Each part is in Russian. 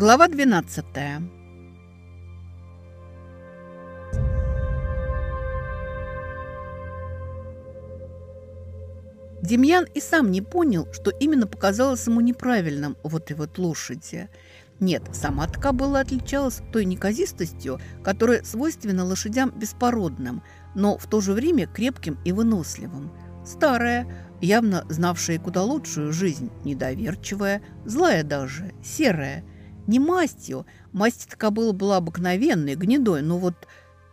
Глава 12 Демьян и сам не понял, что именно показалось ему неправильным вот и вот лошади. Нет, сама кобыла отличалась той неказистостью, которая свойственна лошадям беспородным, но в то же время крепким и выносливым. Старая, явно знавшая куда лучшую жизнь, недоверчивая, злая даже, серая. Не мастью, масть кобыла была обыкновенной, гнедой, но вот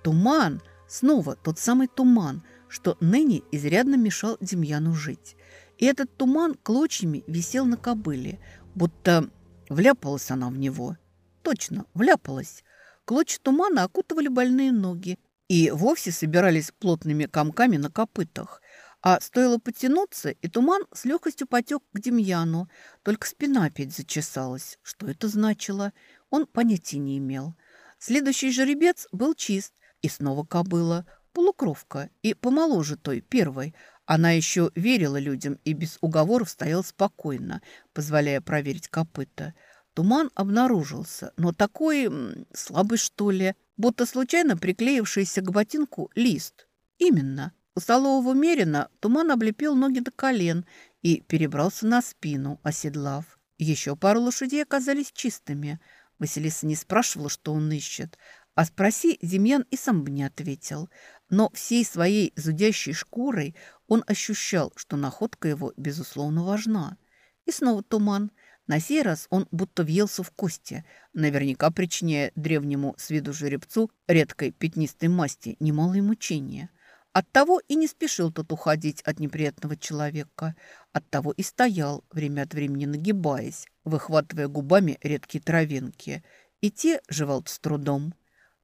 туман, снова тот самый туман – что ныне изрядно мешал Демьяну жить. И этот туман клочьями висел на кобыле, будто вляпалась она в него. Точно, вляпалась. Клочья тумана окутывали больные ноги и вовсе собирались плотными комками на копытах. А стоило потянуться, и туман с легкостью потек к Демьяну. Только спина опять зачесалась. Что это значило? Он понятия не имел. Следующий жеребец был чист, и снова кобыла – полукровка и помоложе той первой. Она еще верила людям и без уговоров стояла спокойно, позволяя проверить копыта. Туман обнаружился, но такой слабый, что ли, будто случайно приклеившийся к ботинку лист. Именно. Столового мерина туман облепил ноги до колен и перебрался на спину, оседлав. Еще пару лошадей оказались чистыми. Василиса не спрашивала, что он ищет, а спроси, Демьян и сам бы не ответил. Но всей своей зудящей шкурой он ощущал, что находка его, безусловно, важна. И снова туман. На сей раз он будто въелся в кости, наверняка причиняя древнему с виду жеребцу редкой пятнистой масти немалые мучения. Оттого и не спешил тот уходить от неприятного человека. Оттого и стоял, время от времени нагибаясь, выхватывая губами редкие травинки. И те жевал с трудом.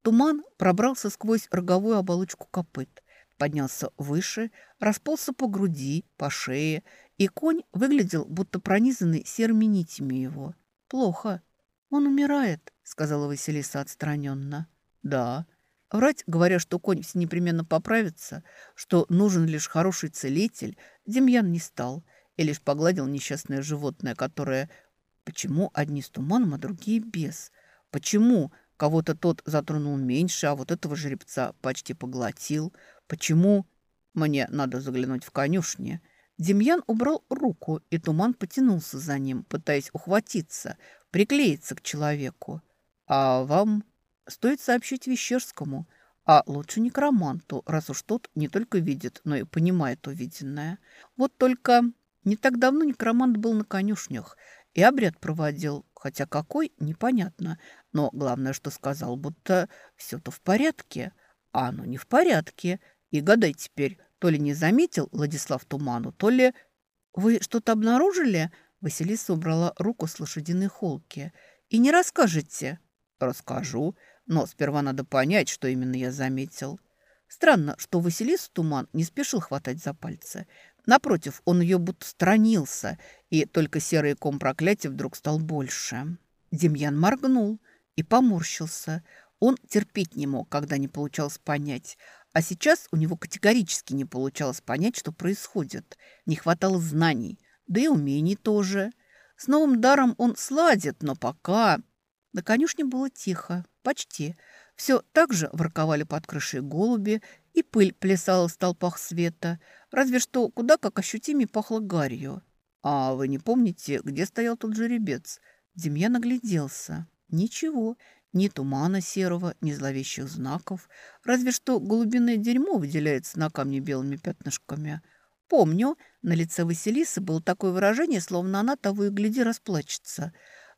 Туман пробрался сквозь роговую оболочку копыт, поднялся выше, расползся по груди, по шее, и конь выглядел, будто пронизанный серыми нитями его. «Плохо. Он умирает», — сказала Василиса отстраненно. «Да». Врать, говоря, что конь все непременно поправится, что нужен лишь хороший целитель, Демьян не стал и лишь погладил несчастное животное, которое... Почему одни с туманом, а другие без? Почему Кого-то тот затронул меньше, а вот этого жеребца почти поглотил. Почему? Мне надо заглянуть в конюшни. Демьян убрал руку, и туман потянулся за ним, пытаясь ухватиться, приклеиться к человеку. А вам стоит сообщить Вещерскому, а лучше некроманту, раз уж тот не только видит, но и понимает увиденное. Вот только не так давно некромант был на конюшнях и обряд проводил, хотя какой – непонятно. Но главное, что сказал, будто все-то в порядке, а оно не в порядке. И гадай теперь, то ли не заметил Владислав Туману, то ли... «Вы что-то обнаружили?» Василиса убрала руку с лошадиной холки. «И не расскажете?» «Расскажу, но сперва надо понять, что именно я заметил». Странно, что Василису Туман не спешил хватать за пальцы. Напротив, он ее будто странился, и только серый ком проклятия вдруг стал больше. Демьян моргнул и поморщился. Он терпеть не мог, когда не получалось понять. А сейчас у него категорически не получалось понять, что происходит. Не хватало знаний, да и умений тоже. С новым даром он сладит, но пока... На конюшне было тихо, почти. Все так же ворковали под крышей голуби, и пыль плясала в столпах света, разве что куда как ощутимее пахло гарью. «А вы не помните, где стоял тот жеребец?» Демьян огляделся. Ничего, ни тумана серого, ни зловещих знаков. Разве что голубиное дерьмо выделяется на камне белыми пятнышками. Помню, на лице Василисы было такое выражение, словно она того и гляди расплачется.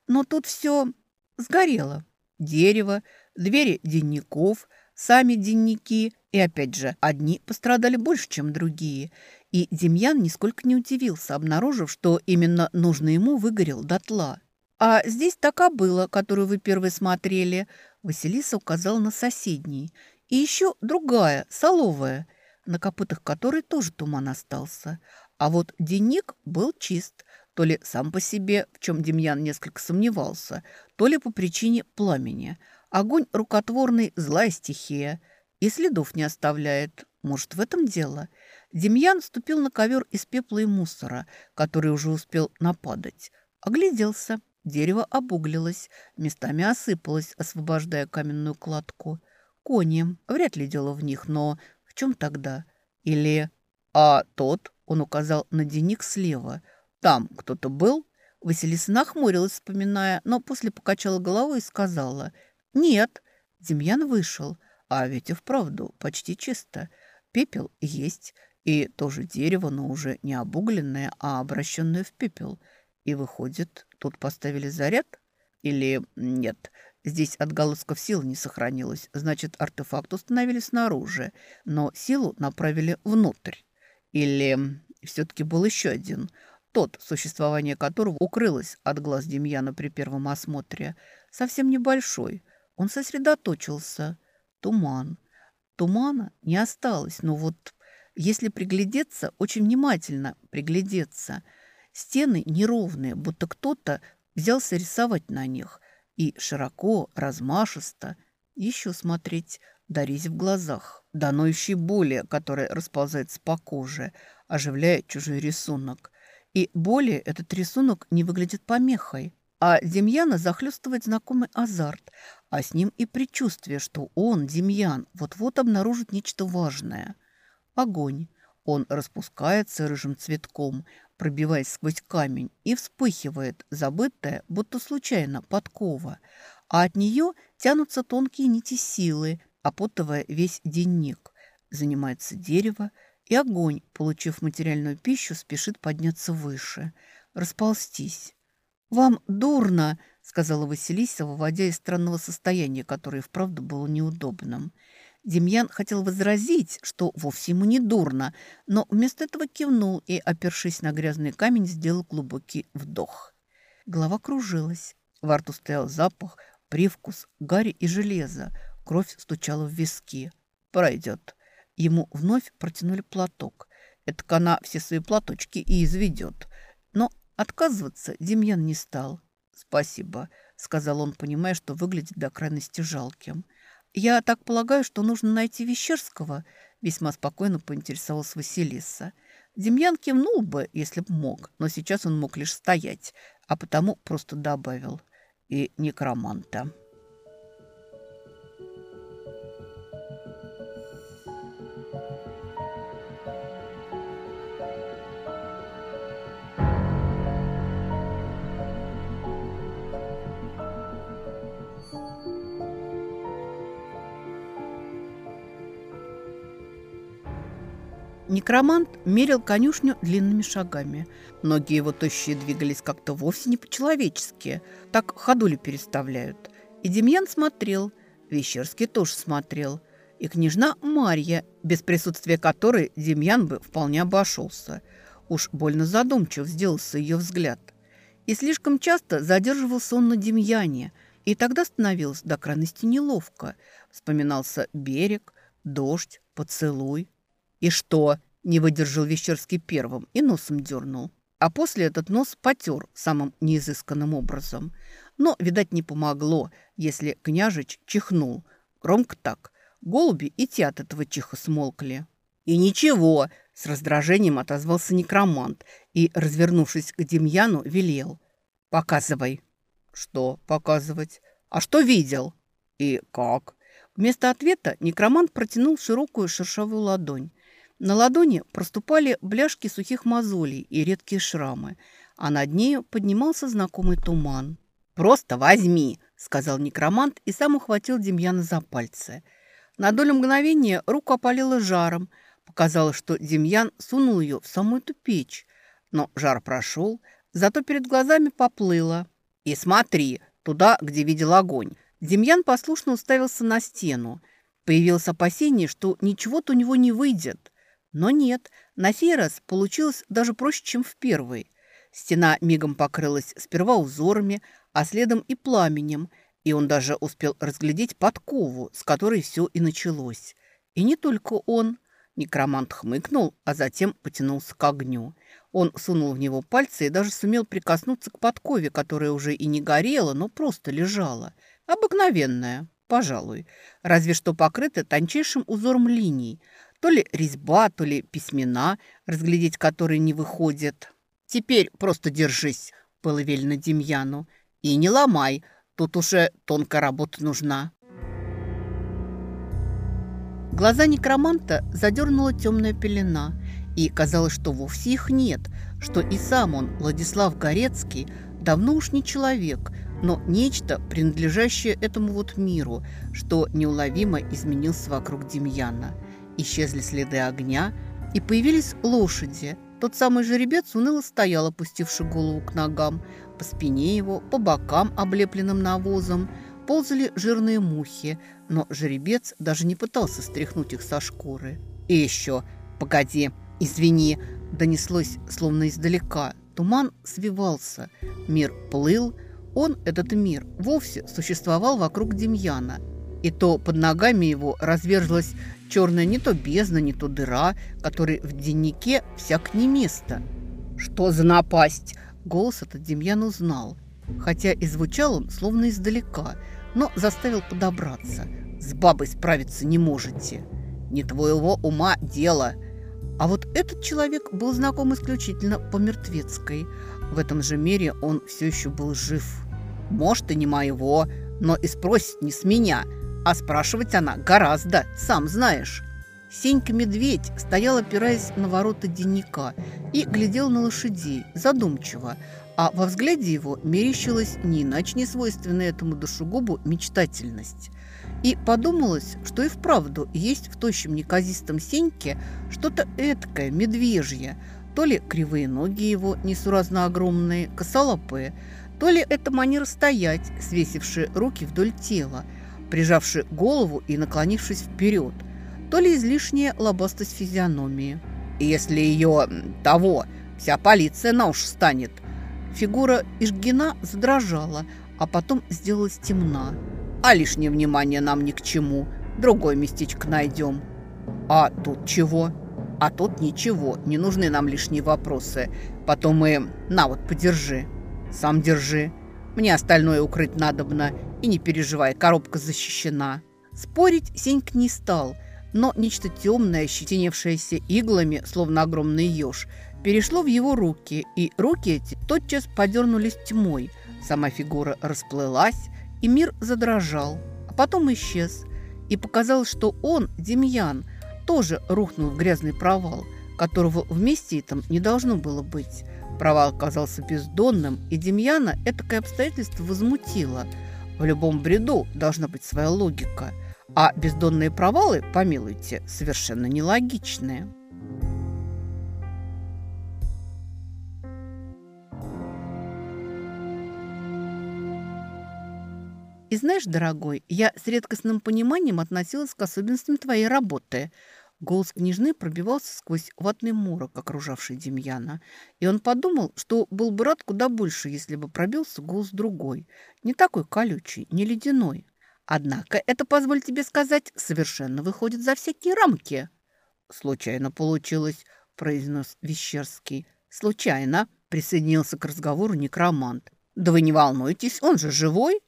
Но тут все сгорело. Дерево, двери денников, сами денники. И опять же, одни пострадали больше, чем другие. И Демьян нисколько не удивился, обнаружив, что именно нужный ему выгорел дотла. «А здесь така была, которую вы первой смотрели», – Василиса указала на соседней. «И еще другая, соловая, на копытах которой тоже туман остался. А вот денник был чист, то ли сам по себе, в чем Демьян несколько сомневался, то ли по причине пламени. Огонь рукотворный – злая стихия, и следов не оставляет. Может, в этом дело?» Демьян ступил на ковер из пепла и мусора, который уже успел нападать. Огляделся – Дерево обуглилось, местами осыпалось, освобождая каменную кладку. Кони. Вряд ли дело в них, но в чем тогда? Или... А тот, он указал на денник слева. Там кто-то был? Василиса нахмурилась, вспоминая, но после покачала головой и сказала. Нет. Демьян вышел. А ведь и вправду почти чисто. Пепел есть. И тоже дерево, но уже не обугленное, а обращенное в пепел. И выходит, тут поставили заряд? Или нет, здесь отголосков сил не сохранилось. Значит, артефакт установили снаружи, но силу направили внутрь. Или все-таки был еще один, тот, существование которого укрылось от глаз Демьяна при первом осмотре. Совсем небольшой. Он сосредоточился. Туман. Тумана не осталось, но вот если приглядеться, очень внимательно приглядеться, стены неровные, будто кто-то взялся рисовать на них. И широко, размашисто, еще смотреть, дарить в глазах, до ноющей боли, которая расползается по коже, оживляя чужой рисунок. И более этот рисунок не выглядит помехой. А Демьяна захлестывает знакомый азарт, а с ним и предчувствие, что он, Демьян, вот-вот обнаружит нечто важное. Огонь. Он распускается рыжим цветком, пробиваясь сквозь камень, и вспыхивает, забытая, будто случайно, подкова. А от нее тянутся тонкие нити силы, опутывая весь денник. Занимается дерево, и огонь, получив материальную пищу, спешит подняться выше, расползтись. «Вам дурно!» — сказала Василиса, выводя из странного состояния, которое вправду было неудобным. Демьян хотел возразить, что вовсе ему не дурно, но вместо этого кивнул и, опершись на грязный камень, сделал глубокий вдох. Голова кружилась. Во рту стоял запах, привкус, гари и железа. Кровь стучала в виски. «Пройдет». Ему вновь протянули платок. Это она все свои платочки и изведет. Но Отказываться Демьян не стал. «Спасибо», — сказал он, понимая, что выглядит до крайности жалким. «Я так полагаю, что нужно найти Вещерского?» Весьма спокойно поинтересовалась Василиса. Демьян кивнул бы, если б мог, но сейчас он мог лишь стоять, а потому просто добавил «и некроманта». Некромант мерил конюшню длинными шагами. Ноги его тощие двигались как-то вовсе не по-человечески. Так ходули переставляют. И Демьян смотрел. Вещерский тоже смотрел. И княжна Марья, без присутствия которой Демьян бы вполне обошелся. Уж больно задумчив сделался ее взгляд. И слишком часто задерживался он на Демьяне. И тогда становилось до крайности неловко. Вспоминался берег, дождь, поцелуй. «И что?» – не выдержал Вещерский первым и носом дернул. А после этот нос потер самым неизысканным образом. Но, видать, не помогло, если княжич чихнул. Громко так. Голуби и те от этого чиха смолкли. «И ничего!» – с раздражением отозвался некромант и, развернувшись к Демьяну, велел. «Показывай». «Что показывать? А что видел?» «И как?» Вместо ответа некромант протянул широкую шершавую ладонь. На ладони проступали бляшки сухих мозолей и редкие шрамы, а над нею поднимался знакомый туман. «Просто возьми!» – сказал некромант и сам ухватил Демьяна за пальцы. На долю мгновения руку опалило жаром. Показалось, что Демьян сунул ее в самую эту печь. Но жар прошел, зато перед глазами поплыло. «И смотри, туда, где видел огонь!» Демьян послушно уставился на стену. Появилось опасение, что ничего-то у него не выйдет. Но нет, на сей раз получилось даже проще, чем в первый. Стена мигом покрылась сперва узорами, а следом и пламенем, и он даже успел разглядеть подкову, с которой все и началось. И не только он. Некромант хмыкнул, а затем потянулся к огню. Он сунул в него пальцы и даже сумел прикоснуться к подкове, которая уже и не горела, но просто лежала. Обыкновенная, пожалуй, разве что покрыта тончайшим узором линий – то ли резьба, то ли письмена, разглядеть которые не выходят. «Теперь просто держись», — было велено Демьяну. И не ломай, тут уже тонкая работа нужна. Глаза некроманта задернула темная пелена, и казалось, что вовсе их нет, что и сам он, Владислав Горецкий, давно уж не человек, но нечто, принадлежащее этому вот миру, что неуловимо изменился вокруг Демьяна. Исчезли следы огня, и появились лошади. Тот самый жеребец уныло стоял, опустивший голову к ногам. По спине его, по бокам, облепленным навозом, ползали жирные мухи, но жеребец даже не пытался стряхнуть их со шкуры. «И еще, погоди, извини!» донеслось словно издалека. Туман свивался, мир плыл, он, этот мир, вовсе существовал вокруг Демьяна. И то под ногами его разверзлась черная не то бездна, не то дыра, которой в деннике всяк не место. «Что за напасть?» Голос этот Демьян узнал, хотя и звучал он словно издалека, но заставил подобраться. «С бабой справиться не можете. Не твоего ума дело». А вот этот человек был знаком исключительно по мертвецкой. В этом же мире он все еще был жив. Может, и не моего, но и спросить не с меня. А спрашивать она гораздо, сам знаешь. Сенька-медведь стоял, опираясь на ворота денника, и глядел на лошадей, задумчиво, а во взгляде его мерещилась не иначе не свойственная этому душегубу мечтательность. И подумалось, что и вправду есть в тощем неказистом Сеньке что-то эткое, медвежье, то ли кривые ноги его несуразно огромные, косолапые, то ли это манера стоять, свесившие руки вдоль тела, прижавши голову и наклонившись вперед, то ли излишняя лобастость физиономии. И если ее того, вся полиция на уши станет. Фигура Ишгина задрожала, а потом сделалась темна. А лишнее внимание нам ни к чему. Другое местечко найдем. А тут чего? А тут ничего. Не нужны нам лишние вопросы. Потом мы... На вот, подержи. Сам держи. Мне остальное укрыть надобно. И не переживай, коробка защищена». Спорить Сеньк не стал, но нечто темное, щетиневшееся иглами, словно огромный еж, перешло в его руки, и руки эти тотчас подернулись тьмой. Сама фигура расплылась, и мир задрожал, а потом исчез. И показалось, что он, Демьян, тоже рухнул в грязный провал, которого вместе этом не должно было быть. Провал оказался бездонным, и Демьяна этакое обстоятельство возмутило. В любом бреду должна быть своя логика, а бездонные провалы, помилуйте, совершенно нелогичные. И знаешь, дорогой, я с редкостным пониманием относилась к особенностям твоей работы – Голос княжны пробивался сквозь ватный морок, окружавший Демьяна, и он подумал, что был бы рад куда больше, если бы пробился голос другой, не такой колючий, не ледяной. Однако это, позволь тебе сказать, совершенно выходит за всякие рамки. «Случайно получилось», — произнес Вещерский. «Случайно», — присоединился к разговору некромант. «Да вы не волнуйтесь, он же живой.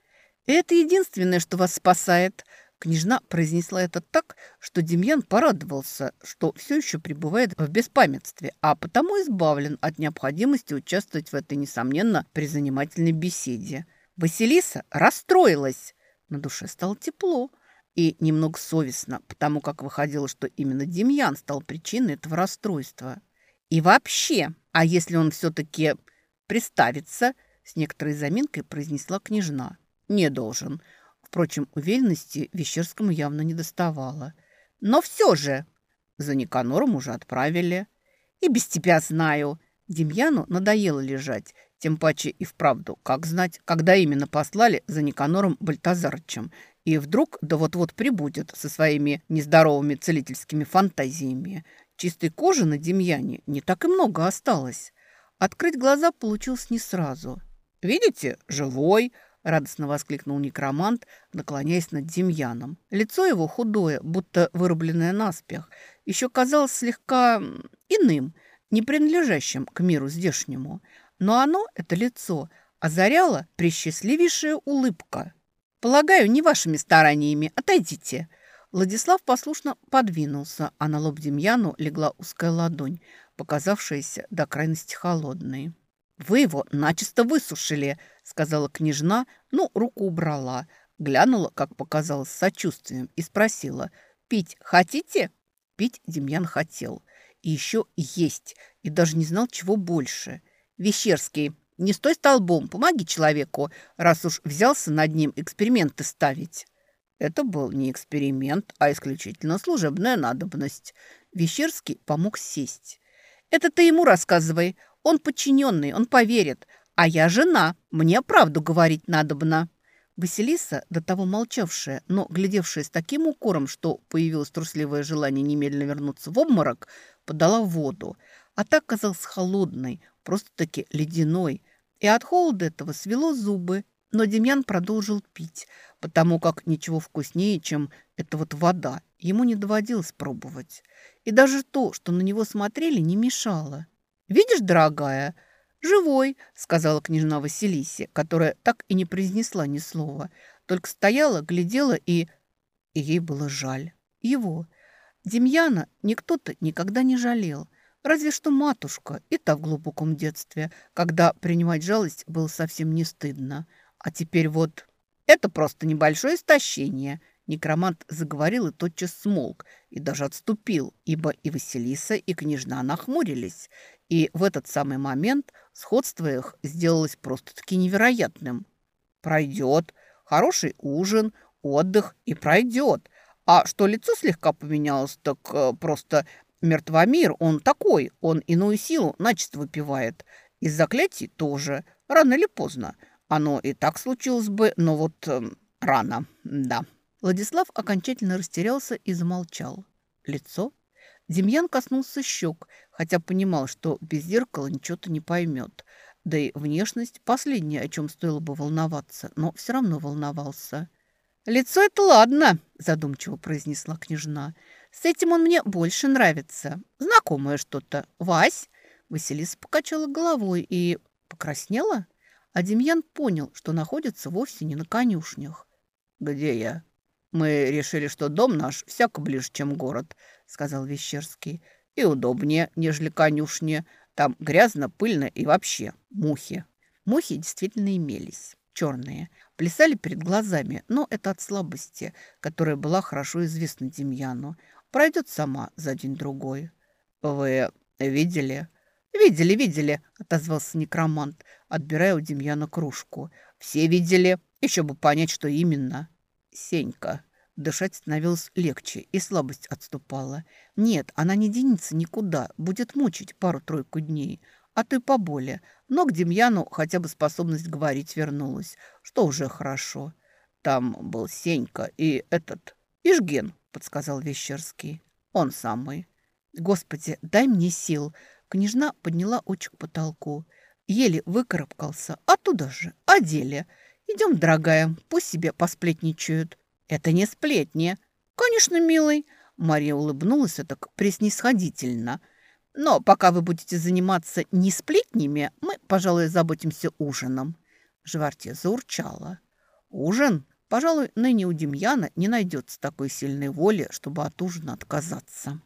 Это единственное, что вас спасает», Княжна произнесла это так, что Демьян порадовался, что все еще пребывает в беспамятстве, а потому избавлен от необходимости участвовать в этой, несомненно, призанимательной беседе. Василиса расстроилась. На душе стало тепло и немного совестно, потому как выходило, что именно Демьян стал причиной этого расстройства. И вообще, а если он все-таки приставится, с некоторой заминкой произнесла княжна. Не должен. Впрочем, уверенности Вещерскому явно не доставало. «Но все же!» За Никанором уже отправили. «И без тебя знаю!» Демьяну надоело лежать, тем паче и вправду, как знать, когда именно послали за Никанором Бальтазарычем. И вдруг, да вот-вот прибудет со своими нездоровыми целительскими фантазиями. Чистой кожи на Демьяне не так и много осталось. Открыть глаза получилось не сразу. «Видите, живой!» Радостно воскликнул некромант, наклоняясь над Демьяном. Лицо его худое, будто вырубленное наспех, еще казалось слегка иным, не принадлежащим к миру здешнему. Но оно, это лицо, озаряло пресчастливейшая улыбка. «Полагаю, не вашими стараниями. Отойдите». Владислав послушно подвинулся, а на лоб Демьяну легла узкая ладонь, показавшаяся до крайности холодной. «Вы его начисто высушили», — сказала княжна, но руку убрала. Глянула, как показалось, с сочувствием и спросила, «Пить хотите?» Пить Демьян хотел. И еще есть, и даже не знал, чего больше. «Вещерский, не стой столбом, помоги человеку, раз уж взялся над ним эксперименты ставить». Это был не эксперимент, а исключительно служебная надобность. Вещерский помог сесть. «Это ты ему рассказывай. Он подчиненный, он поверит. А я жена, мне правду говорить надобно». Василиса, до того молчавшая, но глядевшая с таким укором, что появилось трусливое желание немедленно вернуться в обморок, подала воду. А так казалась холодной, просто-таки ледяной. И от холода этого свело зубы. Но Демьян продолжил пить, потому как ничего вкуснее, чем эта вот вода, ему не доводилось пробовать. И даже то, что на него смотрели, не мешало. «Видишь, дорогая, живой», — сказала княжна Василисе, которая так и не произнесла ни слова, только стояла, глядела и... И ей было жаль. Его. Демьяна никто-то никогда не жалел. Разве что матушка, и та в глубоком детстве, когда принимать жалость было совсем не стыдно. А теперь вот... Это просто небольшое истощение — Некромант заговорил и тотчас смолк, и даже отступил, ибо и Василиса, и княжна нахмурились. И в этот самый момент сходство их сделалось просто-таки невероятным. «Пройдет. Хороший ужин, отдых и пройдет. А что лицо слегка поменялось, так э, просто мертвомир, он такой, он иную силу начисто выпивает. Из заклятий тоже, рано или поздно. Оно и так случилось бы, но вот э, рано, да». Владислав окончательно растерялся и замолчал. Лицо? Демьян коснулся щек, хотя понимал, что без зеркала ничего-то не поймет. Да и внешность – последнее, о чем стоило бы волноваться, но все равно волновался. «Лицо – это ладно», – задумчиво произнесла княжна. «С этим он мне больше нравится. Знакомое что-то. Вась?» Василиса покачала головой и покраснела. А Демьян понял, что находится вовсе не на конюшнях. «Где я?» «Мы решили, что дом наш всяко ближе, чем город», — сказал Вещерский. «И удобнее, нежели конюшни. Там грязно, пыльно и вообще мухи». Мухи действительно имелись, черные, плясали перед глазами, но это от слабости, которая была хорошо известна Демьяну. Пройдет сама за день-другой. «Вы видели?» «Видели, видели», — отозвался некромант, отбирая у Демьяна кружку. «Все видели. Еще бы понять, что именно». Сенька. Дышать становилось легче, и слабость отступала. Нет, она не денется никуда, будет мучить пару-тройку дней, а то и поболее. Но к Демьяну хотя бы способность говорить вернулась, что уже хорошо. Там был Сенька и этот... Ижген, подсказал Вещерский. Он самый. Господи, дай мне сил. Княжна подняла очи к потолку. Еле выкарабкался. Оттуда же, о деле. «Идем, дорогая, пусть себе посплетничают». «Это не сплетни». «Конечно, милый». Мария улыбнулась так преснисходительно. «Но пока вы будете заниматься не сплетнями, мы, пожалуй, заботимся ужином». Жвартья заурчала. «Ужин? Пожалуй, ныне у Демьяна не найдется такой сильной воли, чтобы от ужина отказаться».